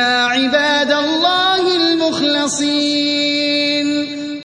إِلَّا عِبَادَ اللَّهِ الْمُخْلَصِينَ